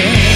yeah.